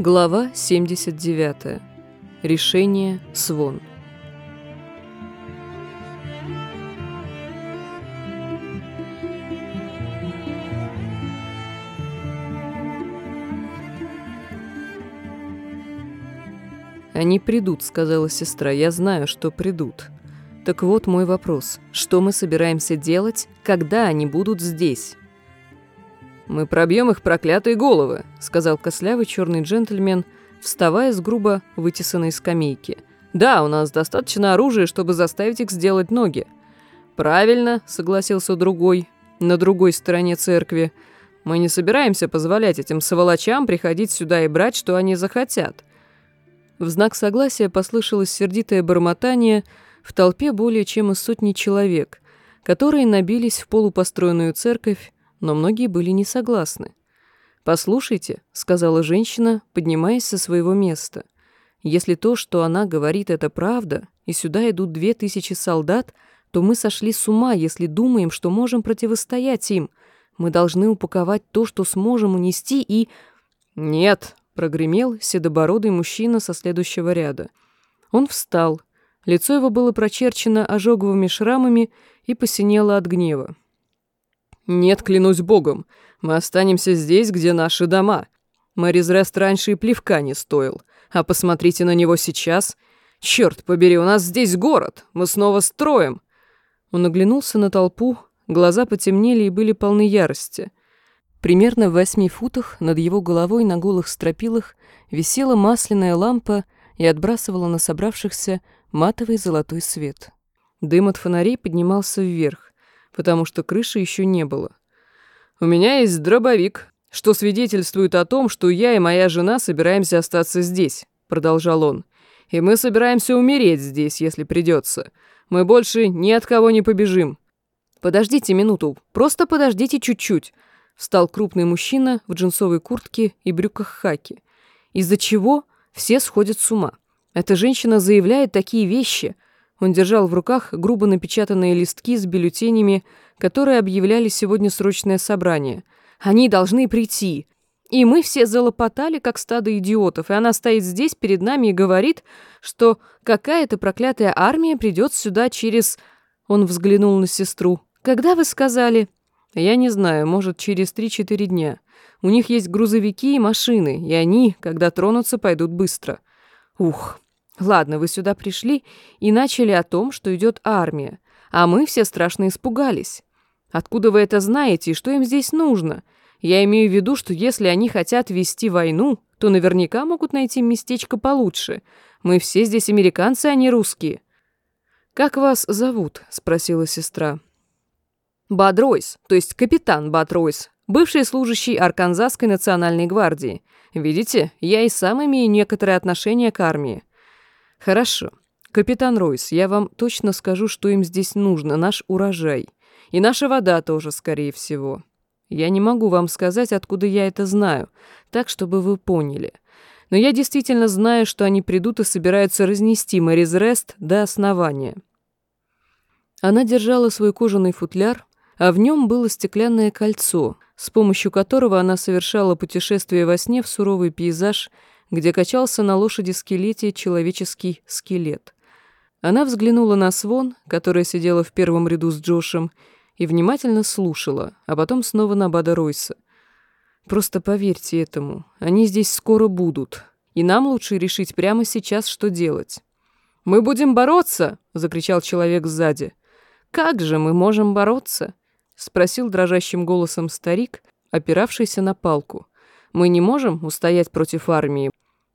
Глава 79. Решение Свон. «Они придут», — сказала сестра. «Я знаю, что придут». Так вот мой вопрос. Что мы собираемся делать, когда они будут здесь? «Мы пробьем их проклятые головы», — сказал кослявый черный джентльмен, вставая с грубо вытесанной скамейки. «Да, у нас достаточно оружия, чтобы заставить их сделать ноги». «Правильно», — согласился другой, на другой стороне церкви. «Мы не собираемся позволять этим сволочам приходить сюда и брать, что они захотят». В знак согласия послышалось сердитое бормотание в толпе более чем из сотни человек, которые набились в полупостроенную церковь, но многие были не согласны. «Послушайте», — сказала женщина, поднимаясь со своего места, «если то, что она говорит, это правда, и сюда идут две тысячи солдат, то мы сошли с ума, если думаем, что можем противостоять им. Мы должны упаковать то, что сможем унести, и...» «Нет», — прогремел седобородый мужчина со следующего ряда. Он встал. Лицо его было прочерчено ожоговыми шрамами и посинело от гнева. «Нет, клянусь богом, мы останемся здесь, где наши дома. Мэрис Рест раньше и плевка не стоил. А посмотрите на него сейчас. Черт побери, у нас здесь город, мы снова строим». Он оглянулся на толпу, глаза потемнели и были полны ярости. Примерно в восьми футах над его головой на голых стропилах висела масляная лампа и отбрасывала на собравшихся матовый золотой свет. Дым от фонарей поднимался вверх потому что крыши еще не было. «У меня есть дробовик, что свидетельствует о том, что я и моя жена собираемся остаться здесь», — продолжал он. «И мы собираемся умереть здесь, если придется. Мы больше ни от кого не побежим». «Подождите минуту, просто подождите чуть-чуть», — встал крупный мужчина в джинсовой куртке и брюках хаки. «Из-за чего все сходят с ума? Эта женщина заявляет такие вещи — он держал в руках грубо напечатанные листки с бюллетенями, которые объявляли сегодня срочное собрание. Они должны прийти. И мы все залопотали, как стадо идиотов, и она стоит здесь перед нами и говорит, что какая-то проклятая армия придет сюда через... Он взглянул на сестру. «Когда вы сказали?» «Я не знаю, может, через три-четыре дня. У них есть грузовики и машины, и они, когда тронутся, пойдут быстро». «Ух, Ладно, вы сюда пришли и начали о том, что идет армия, а мы все страшно испугались. Откуда вы это знаете и что им здесь нужно? Я имею в виду, что если они хотят вести войну, то наверняка могут найти местечко получше. Мы все здесь американцы, а не русские. «Как вас зовут?» — спросила сестра. «Бадройс, то есть капитан Бадройс, бывший служащий Арканзасской национальной гвардии. Видите, я и сам имею некоторое отношение к армии. Хорошо. Капитан Ройс, я вам точно скажу, что им здесь нужно, наш урожай. И наша вода тоже, скорее всего. Я не могу вам сказать, откуда я это знаю, так, чтобы вы поняли. Но я действительно знаю, что они придут и собираются разнести Мэрис до основания. Она держала свой кожаный футляр, а в нем было стеклянное кольцо, с помощью которого она совершала путешествие во сне в суровый пейзаж где качался на лошади скелете человеческий скелет. Она взглянула на Свон, которая сидела в первом ряду с Джошем, и внимательно слушала, а потом снова на Бада Ройса. «Просто поверьте этому, они здесь скоро будут, и нам лучше решить прямо сейчас, что делать». «Мы будем бороться!» — закричал человек сзади. «Как же мы можем бороться?» — спросил дрожащим голосом старик, опиравшийся на палку. «Мы не можем устоять против армии,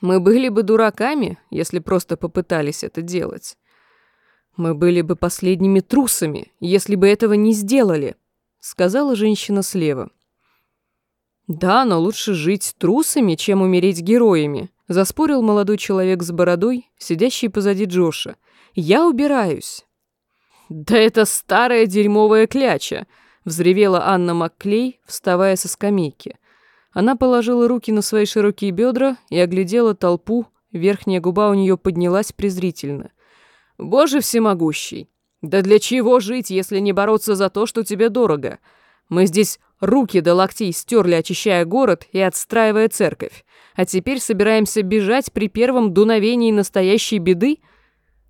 мы были бы дураками, если просто попытались это делать. Мы были бы последними трусами, если бы этого не сделали, сказала женщина слева. Да, но лучше жить трусами, чем умереть героями, заспорил молодой человек с бородой, сидящий позади Джоша. Я убираюсь. Да это старая дерьмовая кляча, взревела Анна Макклей, вставая со скамейки. Она положила руки на свои широкие бедра и оглядела толпу, верхняя губа у нее поднялась презрительно. «Боже всемогущий! Да для чего жить, если не бороться за то, что тебе дорого? Мы здесь Руки до локтей стерли, очищая город и отстраивая церковь. А теперь собираемся бежать при первом дуновении настоящей беды?»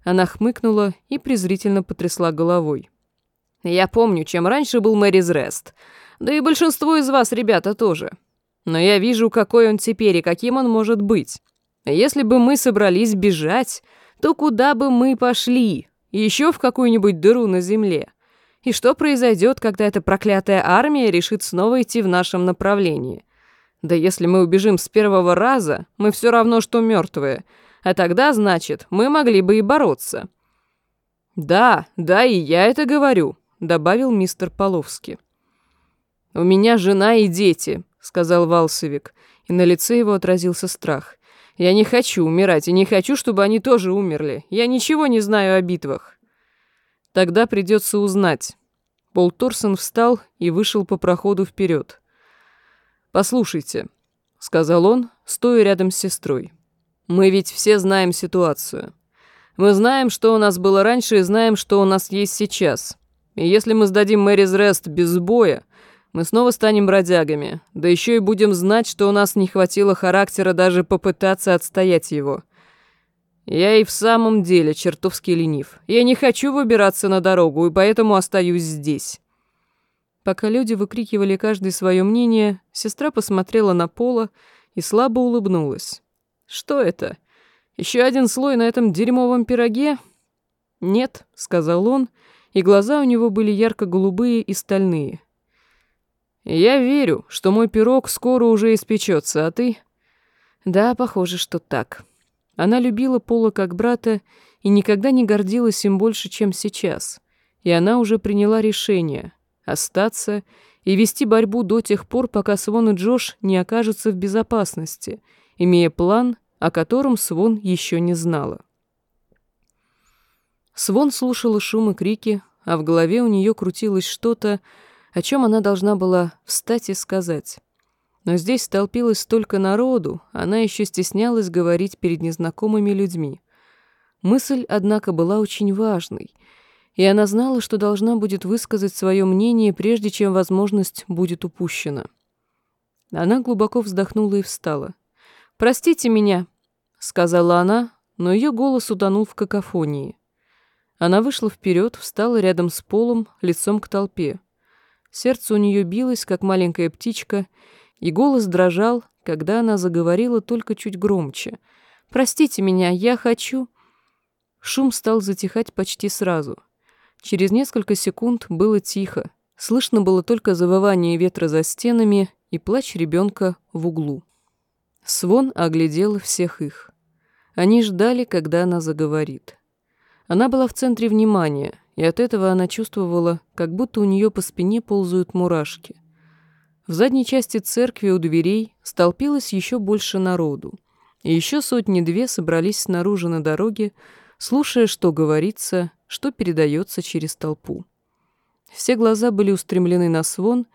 Она хмыкнула и презрительно потрясла головой. «Я помню, чем раньше был Мэрис Рест. Да и большинство из вас, ребята, тоже. Но я вижу, какой он теперь и каким он может быть. Если бы мы собрались бежать, то куда бы мы пошли? Еще в какую-нибудь дыру на земле. И что произойдет, когда эта проклятая армия решит снова идти в нашем направлении? Да если мы убежим с первого раза, мы все равно, что мертвые. А тогда, значит, мы могли бы и бороться. Да, да, и я это говорю, добавил мистер Половский. У меня жена и дети, сказал Валсовик, и на лице его отразился страх. Я не хочу умирать и не хочу, чтобы они тоже умерли. Я ничего не знаю о битвах. Тогда придется узнать. Пол Торсон встал и вышел по проходу вперед. «Послушайте», — сказал он, стоя рядом с сестрой. «Мы ведь все знаем ситуацию. Мы знаем, что у нас было раньше, и знаем, что у нас есть сейчас. И если мы сдадим Мэрис Рест без боя, мы снова станем бродягами, да еще и будем знать, что у нас не хватило характера даже попытаться отстоять его. Я и в самом деле чертовски ленив. Я не хочу выбираться на дорогу, и поэтому остаюсь здесь». Пока люди выкрикивали каждый свое мнение, сестра посмотрела на Пола и слабо улыбнулась. «Что это? Еще один слой на этом дерьмовом пироге?» «Нет», — сказал он, и глаза у него были ярко-голубые и стальные. Я верю, что мой пирог скоро уже испечется, а ты? Да, похоже, что так. Она любила Пола как брата и никогда не гордилась им больше, чем сейчас. И она уже приняла решение остаться и вести борьбу до тех пор, пока Свон и Джош не окажутся в безопасности, имея план, о котором Свон еще не знала. Свон слушала шум и крики, а в голове у нее крутилось что-то, о чем она должна была встать и сказать. Но здесь столпилось столько народу, она еще стеснялась говорить перед незнакомыми людьми. Мысль, однако, была очень важной, и она знала, что должна будет высказать свое мнение, прежде чем возможность будет упущена. Она глубоко вздохнула и встала. «Простите меня», — сказала она, но ее голос утонул в какофонии. Она вышла вперед, встала рядом с полом, лицом к толпе. Сердце у нее билось, как маленькая птичка, и голос дрожал, когда она заговорила только чуть громче. «Простите меня, я хочу...» Шум стал затихать почти сразу. Через несколько секунд было тихо. Слышно было только завывание ветра за стенами и плач ребенка в углу. Свон оглядел всех их. Они ждали, когда она заговорит. Она была в центре внимания, и от этого она чувствовала, как будто у нее по спине ползают мурашки. В задней части церкви у дверей столпилось еще больше народу, и еще сотни-две собрались снаружи на дороге, слушая, что говорится, что передается через толпу. Все глаза были устремлены на свон,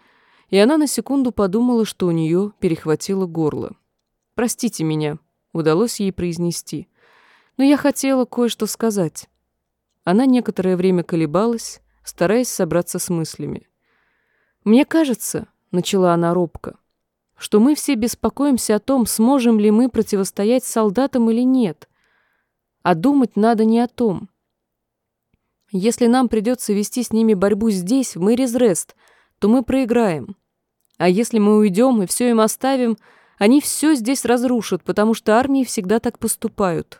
и она на секунду подумала, что у нее перехватило горло. «Простите меня», — удалось ей произнести, — «но я хотела кое-что сказать». Она некоторое время колебалась, стараясь собраться с мыслями. «Мне кажется», — начала она робко, «что мы все беспокоимся о том, сможем ли мы противостоять солдатам или нет. А думать надо не о том. Если нам придется вести с ними борьбу здесь, в Мэризрест, то мы проиграем. А если мы уйдем и все им оставим, они все здесь разрушат, потому что армии всегда так поступают.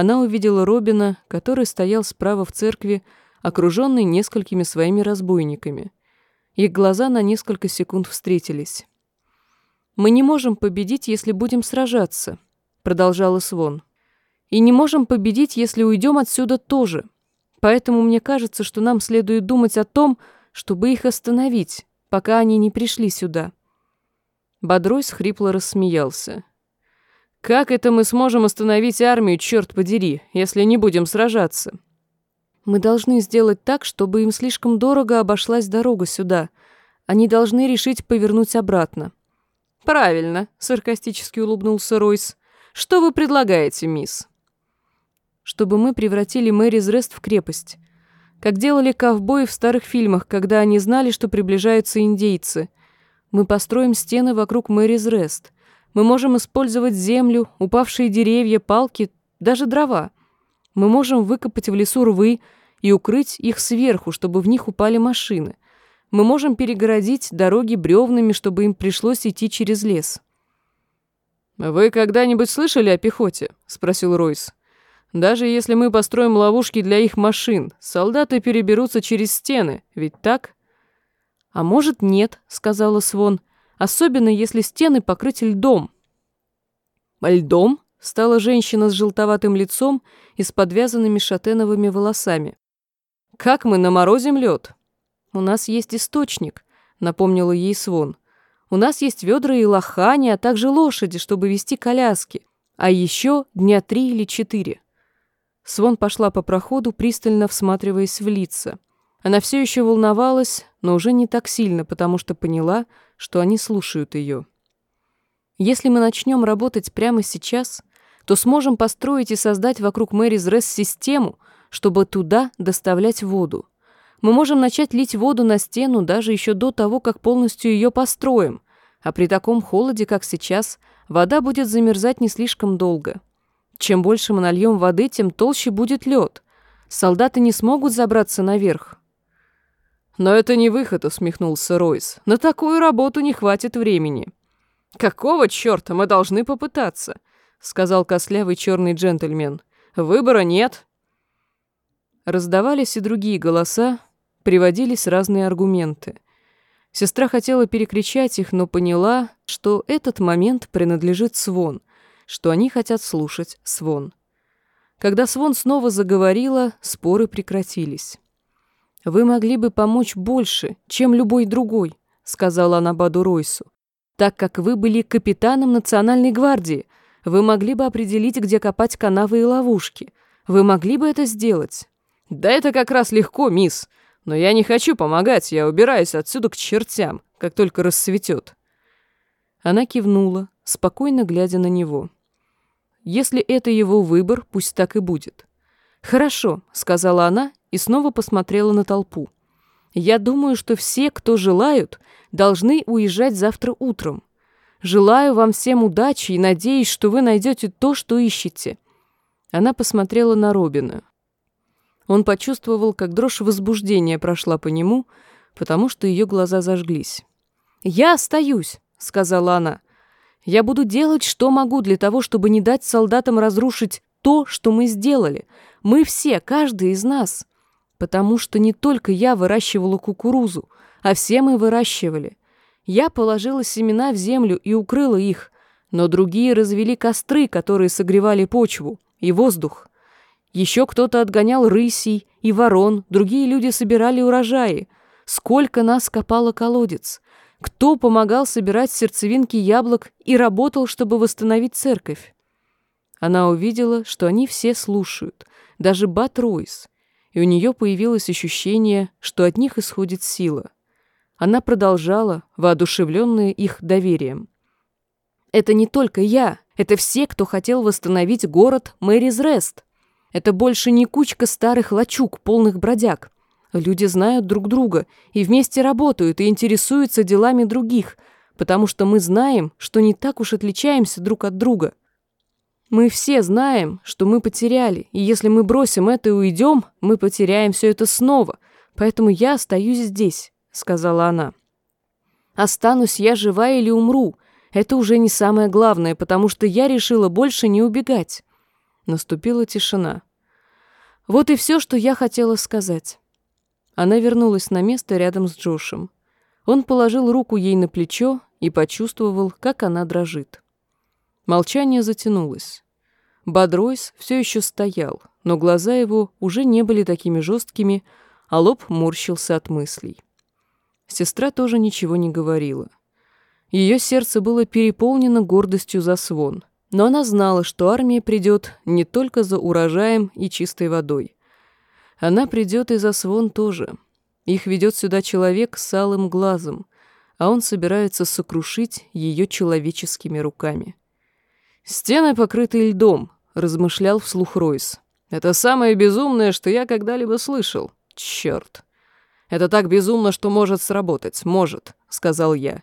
Она увидела Робина, который стоял справа в церкви, окруженный несколькими своими разбойниками. Их глаза на несколько секунд встретились. «Мы не можем победить, если будем сражаться», — продолжала Свон. «И не можем победить, если уйдем отсюда тоже. Поэтому мне кажется, что нам следует думать о том, чтобы их остановить, пока они не пришли сюда». Бодройс хрипло рассмеялся. Как это мы сможем остановить армию, черт подери, если не будем сражаться? Мы должны сделать так, чтобы им слишком дорого обошлась дорога сюда. Они должны решить повернуть обратно. Правильно, саркастически улыбнулся Ройс. Что вы предлагаете, мисс? Чтобы мы превратили Мэрис Рест в крепость. как делали ковбои в старых фильмах, когда они знали, что приближаются индейцы. Мы построим стены вокруг Мэрис Рест. Мы можем использовать землю, упавшие деревья, палки, даже дрова. Мы можем выкопать в лесу рвы и укрыть их сверху, чтобы в них упали машины. Мы можем перегородить дороги бревнами, чтобы им пришлось идти через лес. «Вы когда-нибудь слышали о пехоте?» — спросил Ройс. «Даже если мы построим ловушки для их машин, солдаты переберутся через стены, ведь так?» «А может, нет», — сказала Свон, «особенно если стены покрыть льдом». «Льдом?» — стала женщина с желтоватым лицом и с подвязанными шатеновыми волосами. «Как мы наморозим лед?» «У нас есть источник», — напомнила ей Свон. У нас есть ведра и лохани, а также лошади, чтобы вести коляски. А еще дня три или четыре. Свон пошла по проходу, пристально всматриваясь в лица. Она все еще волновалась, но уже не так сильно, потому что поняла, что они слушают ее. Если мы начнем работать прямо сейчас, то сможем построить и создать вокруг Мэрис Ресс систему, чтобы туда доставлять воду. Мы можем начать лить воду на стену даже еще до того, как полностью ее построим, а при таком холоде, как сейчас, вода будет замерзать не слишком долго. Чем больше мы нальем воды, тем толще будет лед. Солдаты не смогут забраться наверх. «Но это не выход», — усмехнулся Ройс. «На такую работу не хватит времени». «Какого черта мы должны попытаться?» — сказал кослявый черный джентльмен. «Выбора нет». Раздавались и другие голоса, приводились разные аргументы. Сестра хотела перекричать их, но поняла, что этот момент принадлежит Свон, что они хотят слушать Свон. Когда Свон снова заговорила, споры прекратились. «Вы могли бы помочь больше, чем любой другой», — сказала она Баду Ройсу. «Так как вы были капитаном Национальной гвардии, вы могли бы определить, где копать канавы и ловушки. Вы могли бы это сделать». «Да это как раз легко, мисс. Но я не хочу помогать, я убираюсь отсюда к чертям, как только рассветет. Она кивнула, спокойно глядя на него. Если это его выбор, пусть так и будет. «Хорошо», — сказала она и снова посмотрела на толпу. «Я думаю, что все, кто желают, должны уезжать завтра утром. Желаю вам всем удачи и надеюсь, что вы найдете то, что ищете». Она посмотрела на Робина. Он почувствовал, как дрожь возбуждения прошла по нему, потому что ее глаза зажглись. «Я остаюсь», — сказала она. «Я буду делать, что могу для того, чтобы не дать солдатам разрушить то, что мы сделали. Мы все, каждый из нас. Потому что не только я выращивала кукурузу, а все мы выращивали. Я положила семена в землю и укрыла их, но другие развели костры, которые согревали почву и воздух. Еще кто-то отгонял рысей и ворон, другие люди собирали урожаи. Сколько нас копало колодец? Кто помогал собирать сердцевинки яблок и работал, чтобы восстановить церковь? Она увидела, что они все слушают, даже Бат Ройс, и у нее появилось ощущение, что от них исходит сила. Она продолжала, воодушевленная их доверием. «Это не только я, это все, кто хотел восстановить город Мэрис Рест. Это больше не кучка старых лачуг, полных бродяг. Люди знают друг друга и вместе работают и интересуются делами других, потому что мы знаем, что не так уж отличаемся друг от друга. Мы все знаем, что мы потеряли, и если мы бросим это и уйдем, мы потеряем все это снова. Поэтому я остаюсь здесь, сказала она. Останусь я жива или умру, это уже не самое главное, потому что я решила больше не убегать. Наступила тишина. Вот и все, что я хотела сказать. Она вернулась на место рядом с Джошем. Он положил руку ей на плечо и почувствовал, как она дрожит. Молчание затянулось. Бадройс все еще стоял, но глаза его уже не были такими жесткими, а лоб морщился от мыслей. Сестра тоже ничего не говорила. Ее сердце было переполнено гордостью за свон. Но она знала, что армия придет не только за урожаем и чистой водой. Она придет и за свон тоже. Их ведет сюда человек с алым глазом, а он собирается сокрушить ее человеческими руками. «Стены покрыты льдом», — размышлял вслух Ройс. «Это самое безумное, что я когда-либо слышал. Черт. Это так безумно, что может сработать. Может, сказал я.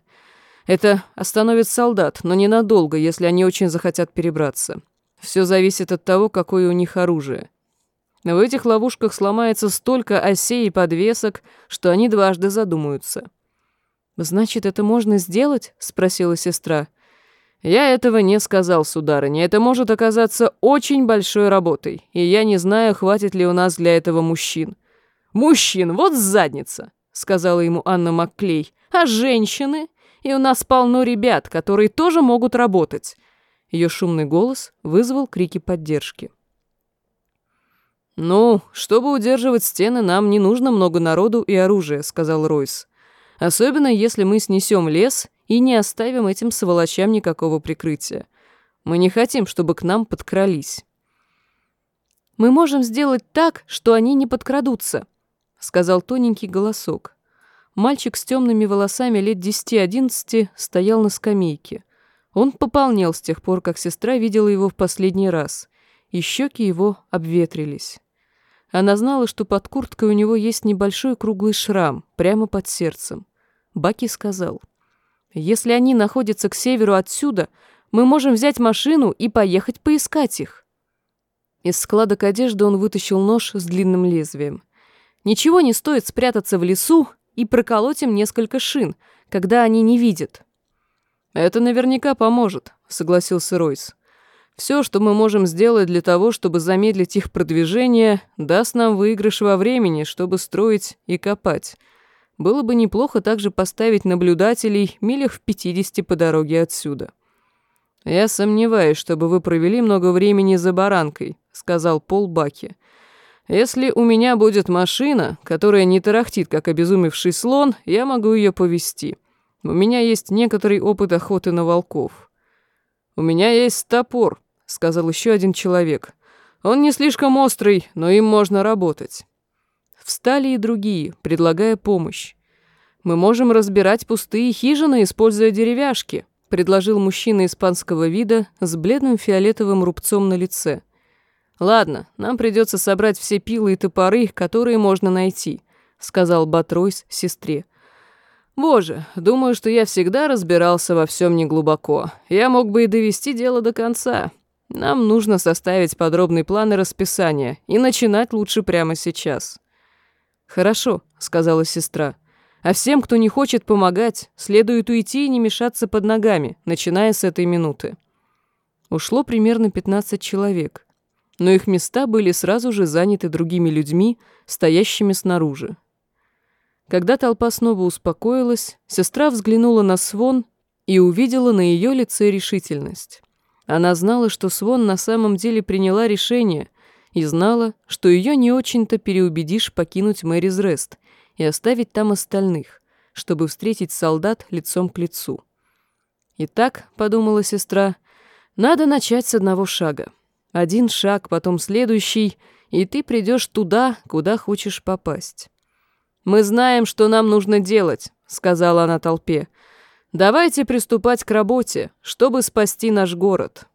Это остановит солдат, но ненадолго, если они очень захотят перебраться. Все зависит от того, какое у них оружие. В этих ловушках сломается столько осей и подвесок, что они дважды задумаются. «Значит, это можно сделать?» — спросила сестра. «Я этого не сказал, сударыня. Это может оказаться очень большой работой, и я не знаю, хватит ли у нас для этого мужчин». «Мужчин, вот задница!» — сказала ему Анна Макклей. «А женщины? И у нас полно ребят, которые тоже могут работать». Ее шумный голос вызвал крики поддержки. «Ну, чтобы удерживать стены, нам не нужно много народу и оружия», — сказал Ройс. «Особенно, если мы снесем лес и не оставим этим сволочам никакого прикрытия. Мы не хотим, чтобы к нам подкрались». «Мы можем сделать так, что они не подкрадутся», — сказал тоненький голосок. Мальчик с темными волосами лет десяти-одиннадцати стоял на скамейке. Он пополнел с тех пор, как сестра видела его в последний раз, и щеки его обветрились. Она знала, что под курткой у него есть небольшой круглый шрам, прямо под сердцем. Баки сказал, «Если они находятся к северу отсюда, мы можем взять машину и поехать поискать их». Из складок одежды он вытащил нож с длинным лезвием. «Ничего не стоит спрятаться в лесу и проколоть им несколько шин, когда они не видят». «Это наверняка поможет», — согласился Ройс. Все, что мы можем сделать для того, чтобы замедлить их продвижение, даст нам выигрыш во времени, чтобы строить и копать. Было бы неплохо также поставить наблюдателей милях в 50 по дороге отсюда. «Я сомневаюсь, чтобы вы провели много времени за баранкой», — сказал Пол Баки. «Если у меня будет машина, которая не тарахтит, как обезумевший слон, я могу ее повести. У меня есть некоторый опыт охоты на волков». «У меня есть топор», — сказал еще один человек. «Он не слишком острый, но им можно работать». Встали и другие, предлагая помощь. «Мы можем разбирать пустые хижины, используя деревяшки», — предложил мужчина испанского вида с бледным фиолетовым рубцом на лице. «Ладно, нам придется собрать все пилы и топоры, которые можно найти», — сказал Батройс сестре. «Боже, думаю, что я всегда разбирался во всем неглубоко. Я мог бы и довести дело до конца. Нам нужно составить подробный план и расписание, и начинать лучше прямо сейчас». «Хорошо», — сказала сестра. «А всем, кто не хочет помогать, следует уйти и не мешаться под ногами, начиная с этой минуты». Ушло примерно 15 человек, но их места были сразу же заняты другими людьми, стоящими снаружи. Когда толпа снова успокоилась, сестра взглянула на Свон и увидела на ее лице решительность. Она знала, что Свон на самом деле приняла решение и знала, что ее не очень-то переубедишь покинуть Мэрис Рест и оставить там остальных, чтобы встретить солдат лицом к лицу. «Итак», — подумала сестра, — «надо начать с одного шага. Один шаг, потом следующий, и ты придешь туда, куда хочешь попасть». «Мы знаем, что нам нужно делать», — сказала она толпе. Давайте приступать к работе, чтобы спасти наш город.